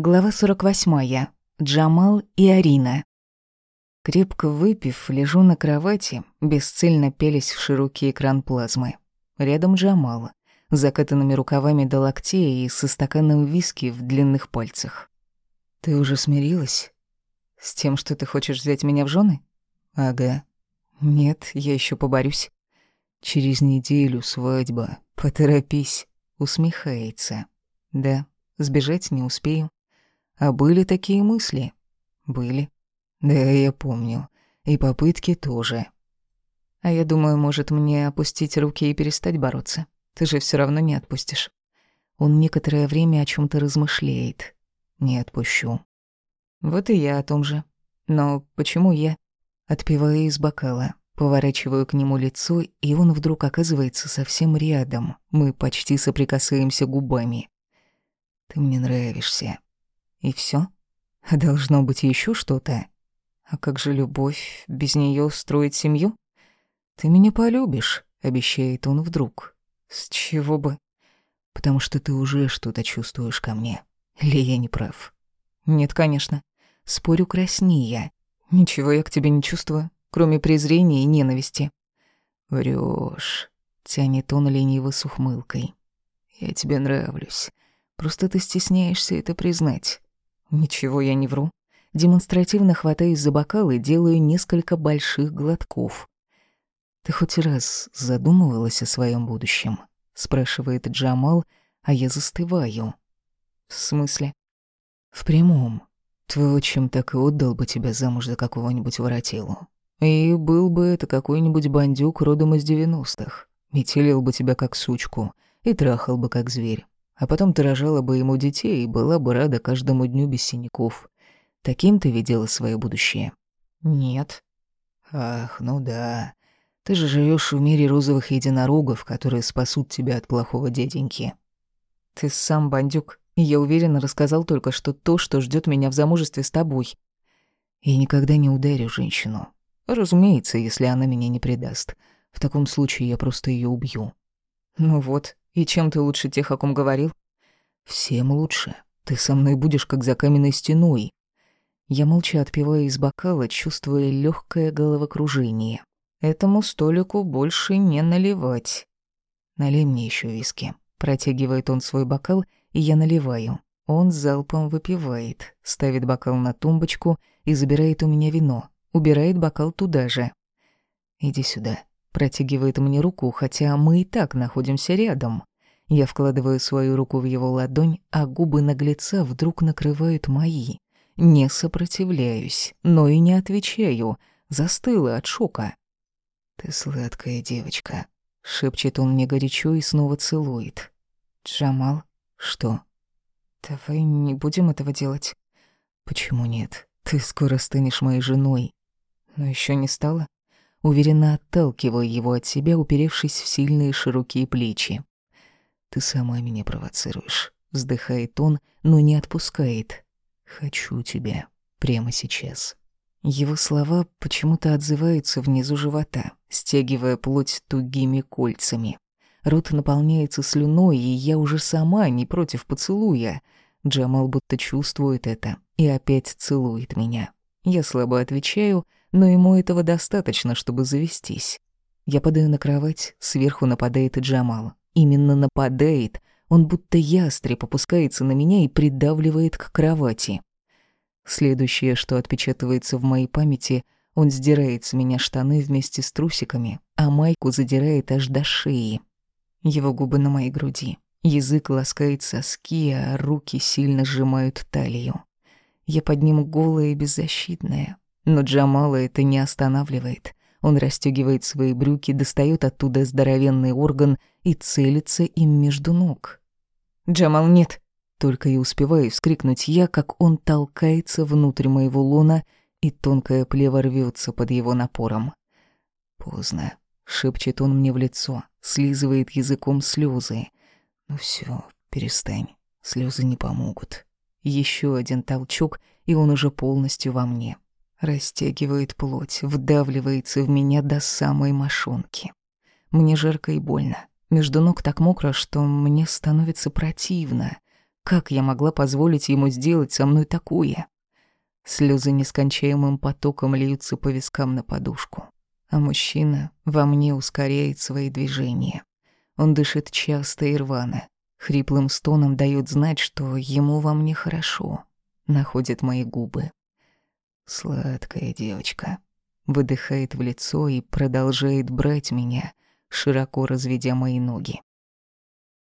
Глава 48. Джамал и Арина. Крепко выпив, лежу на кровати, бесцельно пелись в широкий экран плазмы. Рядом Джамал, закатанными рукавами до локтей и со стаканом виски в длинных пальцах. «Ты уже смирилась? С тем, что ты хочешь взять меня в жены? «Ага». «Нет, я еще поборюсь». «Через неделю свадьба. Поторопись», — усмехается. «Да, сбежать не успею». А были такие мысли? Были. Да, я помню. И попытки тоже. А я думаю, может, мне опустить руки и перестать бороться. Ты же все равно не отпустишь. Он некоторое время о чем то размышляет. Не отпущу. Вот и я о том же. Но почему я? Отпиваю из бокала, поворачиваю к нему лицо, и он вдруг оказывается совсем рядом. Мы почти соприкасаемся губами. Ты мне нравишься. И все? Должно быть еще что-то? А как же любовь? Без нее строить семью? Ты меня полюбишь, обещает он вдруг. С чего бы? Потому что ты уже что-то чувствуешь ко мне. Или я не прав? Нет, конечно. Спорю краснее. Ничего я к тебе не чувствую, кроме презрения и ненависти. Врёшь, тянет он лениво с ухмылкой. Я тебе нравлюсь. Просто ты стесняешься это признать. Ничего я не вру. Демонстративно хватаюсь за бокал и делаю несколько больших глотков. «Ты хоть раз задумывалась о своем будущем?» — спрашивает Джамал, а я застываю. «В смысле?» «В прямом. Твой отчим так и отдал бы тебя замуж за какого-нибудь воротилу. И был бы это какой-нибудь бандюк родом из девяностых. И телил бы тебя как сучку, и трахал бы как зверь. А потом ты рожала бы ему детей и была бы рада каждому дню без синяков. Таким ты видела свое будущее? Нет. Ах, ну да. Ты же живешь в мире розовых единорогов, которые спасут тебя от плохого деденьки. Ты сам бандюк. Я уверенно рассказал только что то, что ждет меня в замужестве с тобой. Я никогда не ударю женщину. Разумеется, если она меня не предаст. В таком случае я просто ее убью. Ну вот, и чем ты лучше тех, о ком говорил? Всем лучше. Ты со мной будешь, как за каменной стеной. Я молча отпиваю из бокала, чувствуя легкое головокружение. Этому столику больше не наливать. Налей мне еще виски. Протягивает он свой бокал, и я наливаю. Он залпом выпивает, ставит бокал на тумбочку и забирает у меня вино. Убирает бокал туда же. «Иди сюда», Протягивает мне руку, хотя мы и так находимся рядом. Я вкладываю свою руку в его ладонь, а губы наглеца вдруг накрывают мои. Не сопротивляюсь, но и не отвечаю. Застыла от шока. «Ты сладкая девочка», — шепчет он мне горячо и снова целует. «Джамал?» «Что?» «Давай не будем этого делать». «Почему нет? Ты скоро станешь моей женой». «Но еще не стала?» Уверенно отталкиваю его от себя, уперевшись в сильные широкие плечи. «Ты сама меня провоцируешь», — вздыхает он, но не отпускает. «Хочу тебя. Прямо сейчас». Его слова почему-то отзываются внизу живота, стягивая плоть тугими кольцами. Рот наполняется слюной, и я уже сама не против поцелуя. Джамал будто чувствует это и опять целует меня. Я слабо отвечаю, но ему этого достаточно, чтобы завестись. Я падаю на кровать, сверху нападает и Джамал. Именно нападает. Он будто ястреб опускается на меня и придавливает к кровати. Следующее, что отпечатывается в моей памяти, он сдирает с меня штаны вместе с трусиками, а майку задирает аж до шеи. Его губы на моей груди. Язык ласкает соски, а руки сильно сжимают талию. Я под ним голая и беззащитная. Но Джамала это не останавливает. Он расстёгивает свои брюки, достаёт оттуда здоровенный орган и целится им между ног. «Джамал, нет!» Только и успеваю вскрикнуть я, как он толкается внутрь моего лона, и тонкая плева рвётся под его напором. «Поздно», — шепчет он мне в лицо, слизывает языком слёзы. «Ну всё, перестань, слёзы не помогут». Ещё один толчок, и он уже полностью во мне. Растягивает плоть, вдавливается в меня до самой мошонки. Мне жарко и больно. Между ног так мокро, что мне становится противно. Как я могла позволить ему сделать со мной такое? Слезы нескончаемым потоком льются по вискам на подушку. А мужчина во мне ускоряет свои движения. Он дышит часто и рвано. Хриплым стоном дает знать, что ему во мне хорошо. Находит мои губы. Сладкая девочка. Выдыхает в лицо и продолжает брать меня, широко разведя мои ноги.